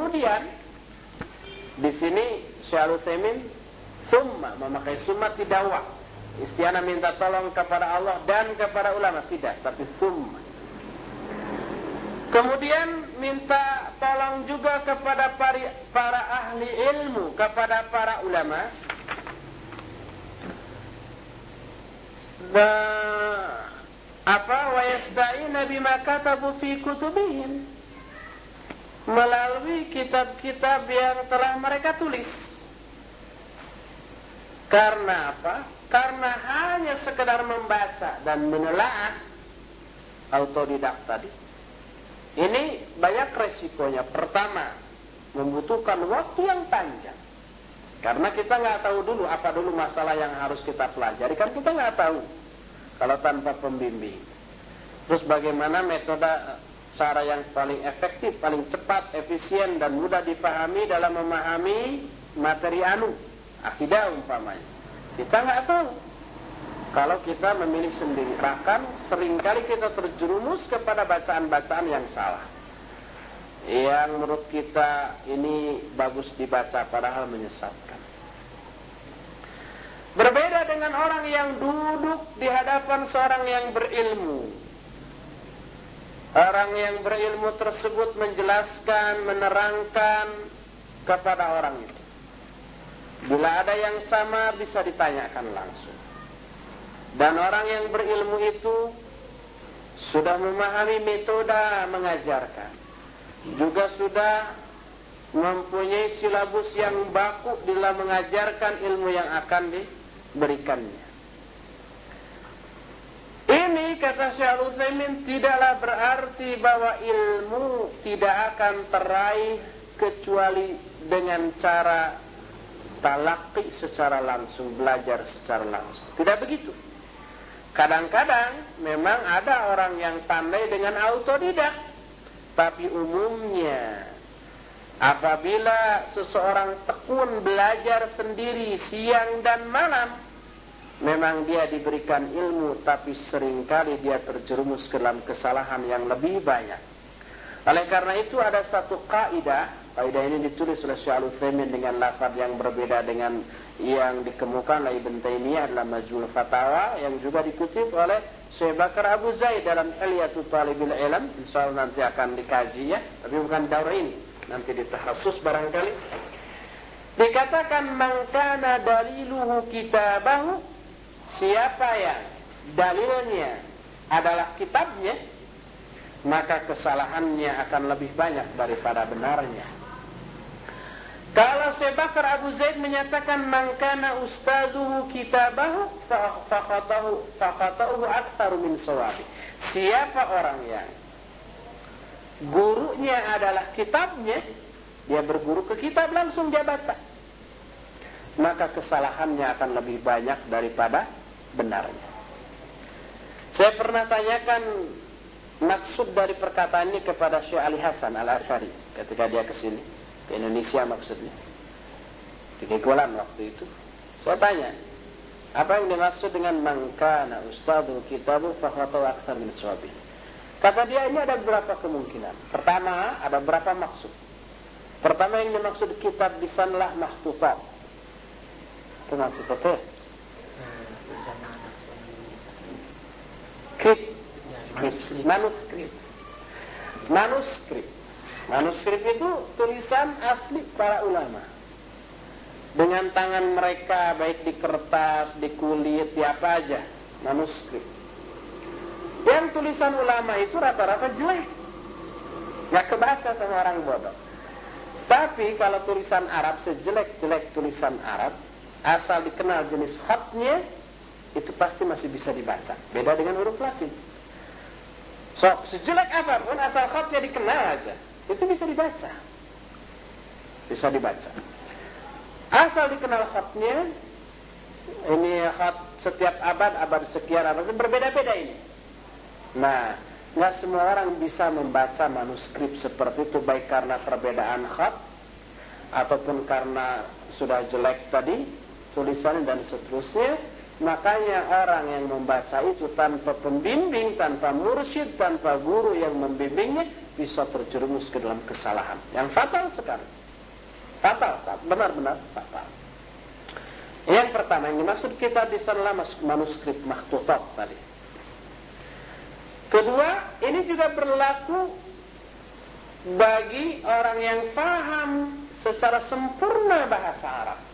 Kemudian di sini Syaikhul Utsaimin summa memakai summa tidak wa. Istiana minta tolong kepada Allah dan kepada ulama tidak, tapi summa. Kemudian minta tolong juga kepada para, para ahli ilmu, kepada para ulama. Dan apa wa yasta'ina bima katabu fi kutubihim melalui kitab-kitab yang telah mereka tulis. Karena apa? Karena hanya sekedar membaca dan menelaah autodidak tadi ini banyak resikonya. Pertama, membutuhkan waktu yang panjang. Karena kita nggak tahu dulu apa dulu masalah yang harus kita pelajari. Kan kita nggak tahu kalau tanpa pembimbing. Terus bagaimana metode cara yang paling efektif, paling cepat, efisien dan mudah dipahami dalam memahami materi anu, akidah umpamanya. Kita nggak tahu. Kalau kita memilih sendiri, bahkan sering kali kita terjerumus kepada bacaan-bacaan yang salah. Yang menurut kita ini bagus dibaca padahal menyesatkan. Berbeda dengan orang yang duduk di hadapan seorang yang berilmu. Orang yang berilmu tersebut menjelaskan, menerangkan kepada orang itu. Bila ada yang sama bisa ditanyakan langsung. Dan orang yang berilmu itu sudah memahami metode mengajarkan. Juga sudah mempunyai silabus yang baku dalam mengajarkan ilmu yang akan diberikannya. Ini kata Syekh Utsaimin tidaklah berarti bahwa ilmu tidak akan teraih kecuali dengan cara talaki secara langsung, belajar secara langsung. Tidak begitu. Kadang-kadang memang ada orang yang pandai dengan autodidak. Tapi umumnya apabila seseorang tekun belajar sendiri siang dan malam, memang dia diberikan ilmu tapi sering kali dia terjerumus ke dalam kesalahan yang lebih banyak. Oleh karena itu ada satu kaidah, kaidah ini ditulis oleh Syekh Al-Utsaimin dengan lafaz yang berbeda dengan yang dikemukakan oleh Ibn Taimiyah adalah Majmul Fatawa yang juga dikutip oleh Syekh Bakar Abu Zaid dalam Ilyatul Talibil Ilm insyaallah nanti akan dikaji ya tapi bukan daurah ini nanti ditahassus barangkali dikatakan mangkana daliluhu kitabahu siapa yang dalilnya adalah kitabnya maka kesalahannya akan lebih banyak daripada benarnya kalau Syekh Bakar Abu Zaid menyatakan mangkana ustazuhu kitabahu faqatahu faqatahu aktsaru min sawabi. Siapa orang yang gurunya adalah kitabnya, dia berguru ke kitab langsung dia baca. Maka kesalahannya akan lebih banyak daripada benarnya. Saya pernah tanyakan maksud dari perkataan ini kepada Syekh Ali Hasan Al-Asyari ketika dia ke sini ke Indonesia maksudnya. Di Kegolan waktu itu. Saya tanya apa yang dimaksud dengan mangkana ustadu kitabu fahuatau aksar min suabi kata dia ini ada beberapa kemungkinan. Pertama ada beberapa maksud. Pertama yang dimaksud kitab bisanlah mahtutat itu maksud itu skrip manuskrip manuskrip Manuskrip itu tulisan asli para ulama. Dengan tangan mereka baik di kertas, di kulit, di apa aja. Manuskrip. Dan tulisan ulama itu rata-rata jelek. Gak kebaca sama orang bodoh. Tapi kalau tulisan Arab sejelek-jelek tulisan Arab, asal dikenal jenis hotnya, itu pasti masih bisa dibaca. Beda dengan huruf Latin. So, sejelek apa pun asal hotnya dikenal aja itu bisa dibaca. Bisa dibaca. Asal dikenal khatnya, ini khat setiap abad, abad sekian, abad berbeda-beda ini. Nah, nggak semua orang bisa membaca manuskrip seperti itu baik karena perbedaan khat ataupun karena sudah jelek tadi tulisannya dan seterusnya. Makanya orang yang membaca itu tanpa pembimbing, tanpa mursyid, tanpa guru yang membimbingnya bisa terjerumus ke dalam kesalahan yang fatal sekali. Fatal, benar-benar fatal. Yang pertama yang dimaksud kita di sana manuskrip makhtutat tadi. Kedua, ini juga berlaku bagi orang yang paham secara sempurna bahasa Arab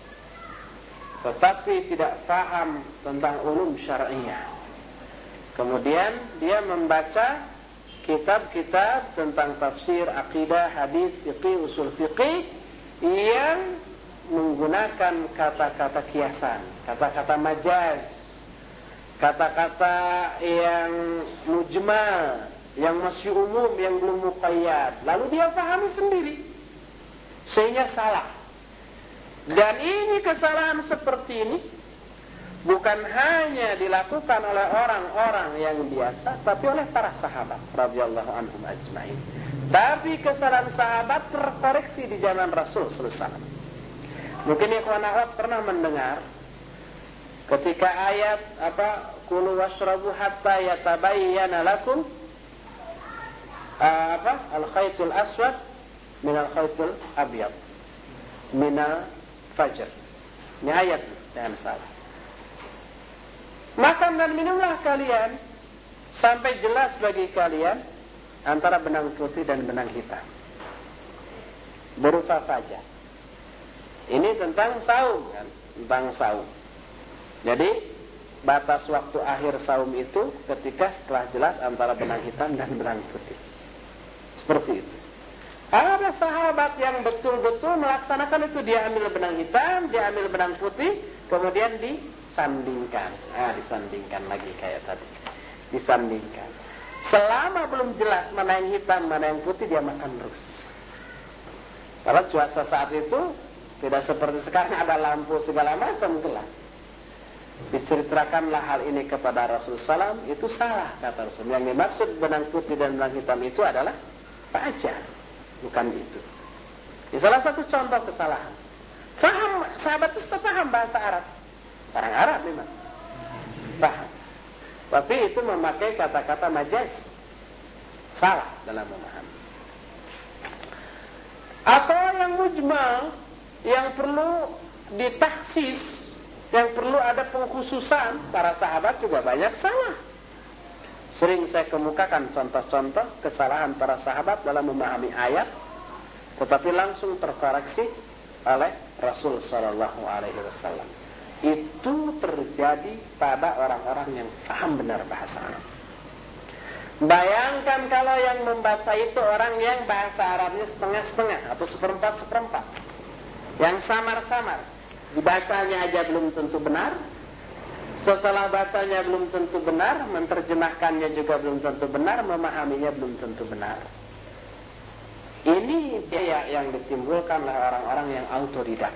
tetapi tidak paham tentang ulum syar'iyah. Kemudian dia membaca kitab-kitab tentang tafsir, akidah, hadis, fikih, usul fikih yang menggunakan kata-kata kiasan, kata-kata majaz, kata-kata yang mujmal, yang masih umum, yang belum muqayyad. Lalu dia pahami sendiri. Sehingga salah. Dan ini kesalahan seperti ini bukan hanya dilakukan oleh orang-orang yang biasa, tapi oleh para sahabat radhiyallahu anhum ajma'in. Tapi kesalahan sahabat terkoreksi di zaman Rasul selesai. Mungkin ikhwan akhwat pernah mendengar ketika ayat apa kulu washrabu hatta yatabayyana lakum uh, apa al-khaytul aswad min al-khaytul abyad min Fajar. Ini ayat, jangan salah. Makan dan minumlah kalian sampai jelas bagi kalian antara benang putih dan benang hitam. Berupa fajar. Ini tentang saum kan, tentang saum. Jadi batas waktu akhir saum itu ketika setelah jelas antara benang hitam dan benang putih. Seperti itu. Ada sahabat yang betul-betul melaksanakan itu dia ambil benang hitam, dia ambil benang putih, kemudian disandingkan. Ah, disandingkan lagi kayak tadi. Disandingkan. Selama belum jelas mana yang hitam, mana yang putih, dia makan terus. Kalau cuaca saat itu tidak seperti sekarang ada lampu segala macam gelap. Diceritakanlah hal ini kepada Rasulullah SAW, itu salah kata Rasul. Yang dimaksud benang putih dan benang hitam itu adalah fajar. Bukan itu. Ini salah satu contoh kesalahan. Faham, sahabat itu sepaham bahasa Arab. Orang Arab memang. Paham. Tapi itu memakai kata-kata majaz. Salah dalam memahami. Atau yang mujmal, yang perlu ditaksis, yang perlu ada pengkhususan, para sahabat juga banyak salah. Sering saya kemukakan contoh-contoh kesalahan para sahabat dalam memahami ayat, tetapi langsung terkoreksi oleh Rasul Shallallahu Alaihi Wasallam. Itu terjadi pada orang-orang yang paham benar bahasa Arab. Bayangkan kalau yang membaca itu orang yang bahasa Arabnya setengah-setengah atau seperempat-seperempat. Yang samar-samar. Dibacanya aja belum tentu benar, setelah bacanya belum tentu benar, menerjemahkannya juga belum tentu benar, memahaminya belum tentu benar. Ini biaya yang ditimbulkan oleh orang-orang yang autodidak.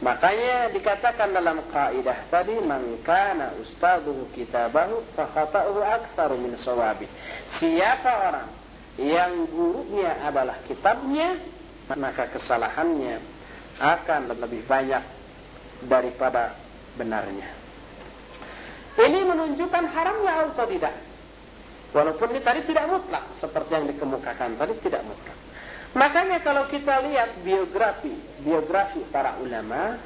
Makanya dikatakan dalam kaidah tadi man kana ustaduhu kitabahu fa aktsaru min sawabi. Siapa orang yang gurunya adalah kitabnya, maka kesalahannya akan lebih banyak daripada benarnya. Ini menunjukkan haramnya tidak. Walaupun ini tadi tidak mutlak, seperti yang dikemukakan tadi tidak mutlak. Makanya kalau kita lihat biografi, biografi para ulama,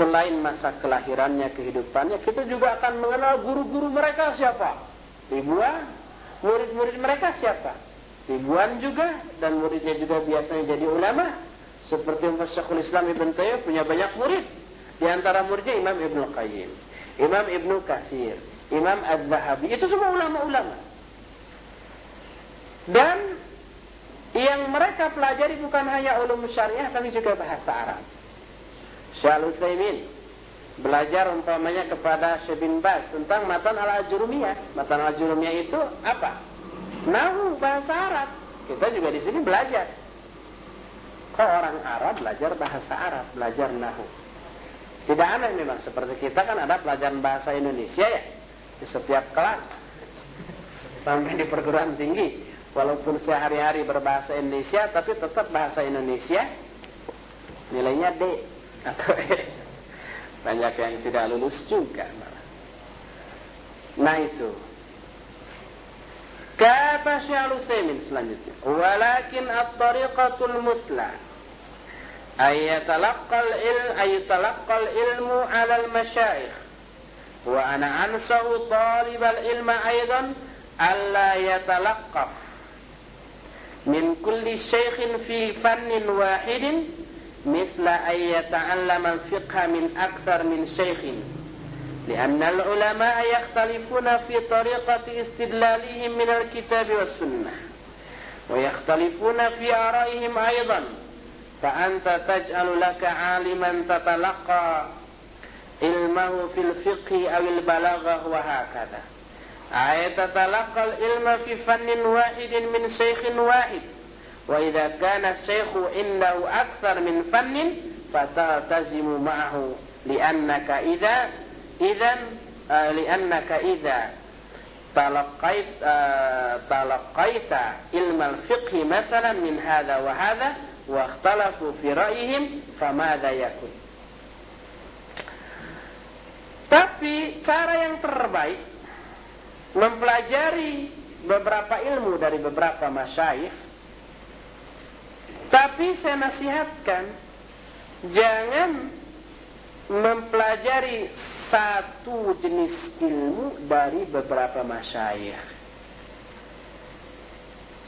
selain masa kelahirannya, kehidupannya, kita juga akan mengenal guru-guru mereka siapa. Ribuan, murid-murid mereka siapa. Ribuan juga, dan muridnya juga biasanya jadi ulama. Seperti Syekhul Islam Ibn Tayyib punya banyak murid. Di antara muridnya Imam Ibn Qayyim. Imam Ibnu Katsir, Imam Az-Zahabi, itu semua ulama-ulama. Dan yang mereka pelajari bukan hanya ulum syariah tapi juga bahasa Arab. Syekh belajar umpamanya kepada Syekh Bas tentang matan al-ajrumiyah. Matan al-ajrumiyah itu apa? Nahu bahasa Arab. Kita juga di sini belajar. Kok orang Arab belajar bahasa Arab, belajar nahu? Tidak aneh memang seperti kita kan ada pelajaran bahasa Indonesia ya di setiap kelas sampai di perguruan tinggi. Walaupun sehari-hari berbahasa Indonesia tapi tetap bahasa Indonesia nilainya D atau E. Banyak yang tidak lulus juga Nah itu. Kata Syekh Al-Utsaimin selanjutnya, "Walakin at-tariqatul muslah أن يتلقى العلم أن يتلقى العلم على المشايخ. وأنا أنصح طالب العلم أيضا ألا يتلقف. من كل شيخ في فن واحد مثل أن يتعلم الفقه من أكثر من شيخ. لأن العلماء يختلفون في طريقة استدلالهم من الكتاب والسنة. ويختلفون في آرائهم أيضا. فأنت تجعل لك عالما تتلقى علمه في الفقه أو البلاغة وهكذا. أي تتلقى العلم في فن واحد من شيخ واحد. وإذا كان الشيخ عنده أكثر من فن فتلتزم معه لأنك إذا إذا آه لأنك إذا تلقيت آه تلقيت علم الفقه مثلا من هذا وهذا واختلفوا في رأيهم فماذا يكون Tapi cara yang terbaik mempelajari beberapa ilmu dari beberapa masyayikh tapi saya nasihatkan jangan mempelajari satu jenis ilmu dari beberapa masyayikh.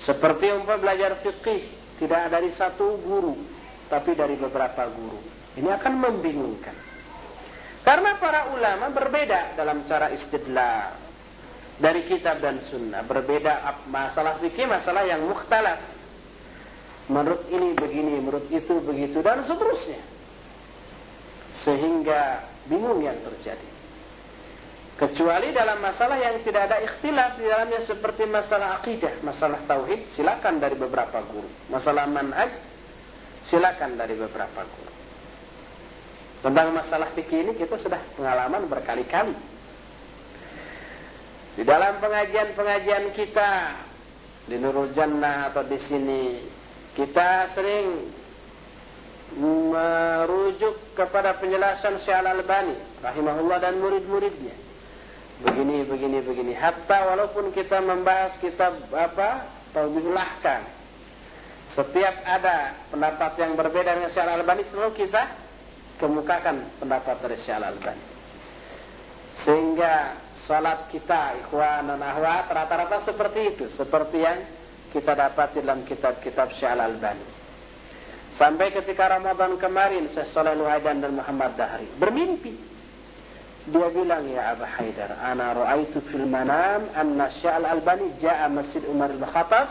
Seperti umpah belajar fikih tidak dari satu guru, tapi dari beberapa guru. Ini akan membingungkan. Karena para ulama berbeda dalam cara istidlal dari kitab dan sunnah. Berbeda masalah fikih, masalah yang mukhtalaf. Menurut ini begini, menurut itu begitu, dan seterusnya. Sehingga bingung yang terjadi. Kecuali dalam masalah yang tidak ada ikhtilaf di dalamnya seperti masalah akidah, masalah tauhid, silakan dari beberapa guru. Masalah manhaj, silakan dari beberapa guru. Tentang masalah fikih ini kita sudah pengalaman berkali-kali. Di dalam pengajian-pengajian kita di Nurul Jannah atau di sini kita sering merujuk kepada penjelasan Syekh Al-Albani rahimahullah dan murid-muridnya. Begini, begini, begini. Hatta walaupun kita membahas kitab apa? Taubihulahkan. Setiap ada pendapat yang berbeda dengan Syekh Al-Albani selalu kita kemukakan pendapat dari Syekh Al-Albani. Sehingga salat kita ikhwan dan ahwat rata-rata seperti itu, seperti yang kita dapat dalam kitab-kitab Syekh Al-Albani. Sampai ketika Ramadan kemarin Syekh Saleh dan Muhammad Dahri bermimpi. Dia bilang ya Abu Haidar, ana ra'aitu fil manam anna Syekh Al-Albani ja'a Masjid Umar Al-Khattab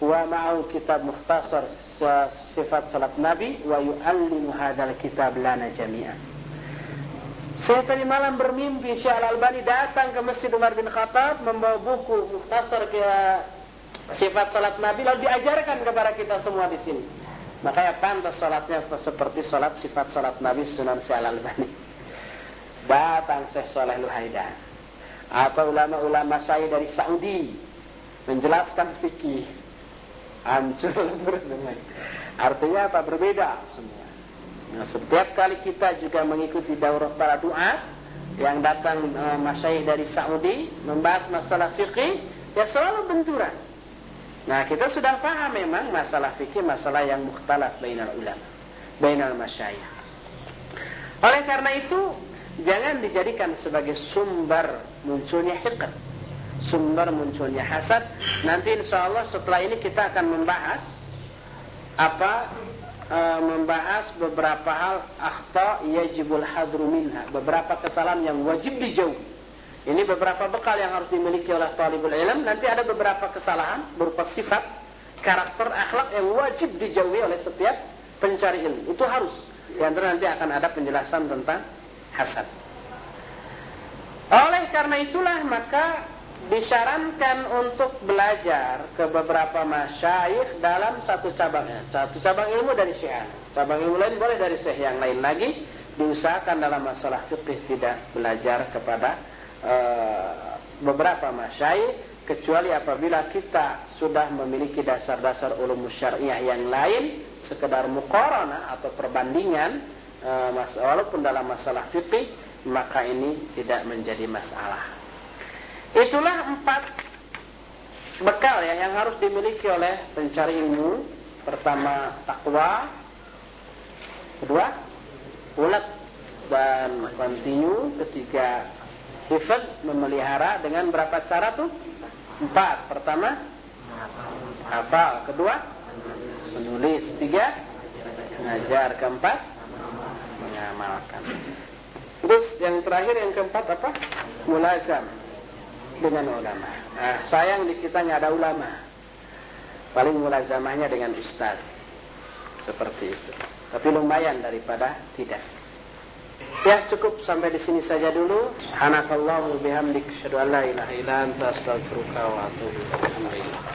wa ma'ahu kitab mukhtasar sifat salat Nabi wa yu'allimu hadzal kitab lana jami'an. Saya tadi malam bermimpi Syekh Al-Albani datang ke Masjid Umar bin Khattab membawa buku mukhtasar ke sifat salat Nabi lalu diajarkan kepada kita semua di sini. Makanya pantas sholatnya seperti sholat sifat sholat Nabi Sunan Syekh Al-Albani. Datang Syekh Saleh Luhaida. Atau ulama-ulama saya dari Saudi menjelaskan fikih. Hancur semua. Artinya apa? Berbeda semua. Nah, setiap kali kita juga mengikuti daurah para doa yang datang e, masyayikh dari Saudi membahas masalah fikih, ya selalu benturan. Nah, kita sudah paham memang masalah fikih masalah yang mukhtalaf bainal ulama, bainal masyayikh. Oleh karena itu, jangan dijadikan sebagai sumber munculnya hikr, sumber munculnya hasad. Nanti insya Allah setelah ini kita akan membahas apa e, membahas beberapa hal akhta yajibul hadru minha, beberapa kesalahan yang wajib dijauhi. Ini beberapa bekal yang harus dimiliki oleh talibul ilm. Nanti ada beberapa kesalahan berupa sifat, karakter, akhlak yang wajib dijauhi oleh setiap pencari ilmu. Itu harus. Antara nanti akan ada penjelasan tentang hasad. Oleh karena itulah maka disarankan untuk belajar ke beberapa masyayikh dalam satu cabang satu cabang ilmu dari syiah. Cabang ilmu lain boleh dari syekh yang lain lagi. Diusahakan dalam masalah fikih tidak belajar kepada Eh, beberapa masyayikh kecuali apabila kita sudah memiliki dasar-dasar ulum syariah yang lain sekedar mukorana atau perbandingan e, walaupun dalam masalah fikih maka ini tidak menjadi masalah itulah empat bekal ya yang harus dimiliki oleh pencari ilmu. Pertama takwa, kedua ulat dan kontinu, ketiga hifad memelihara dengan berapa cara tuh? Empat. Pertama hafal, kedua menulis, tiga ngajar, keempat mengamalkan. Terus yang terakhir yang keempat apa? Mulazam dengan ulama. Nah, sayang di kita nggak ada ulama. Paling mulazamahnya dengan ustaz. Seperti itu. Tapi lumayan daripada tidak. Ya cukup sampai di sini saja dulu. Bihamdik an la ilaha illa anta astaghfiruka.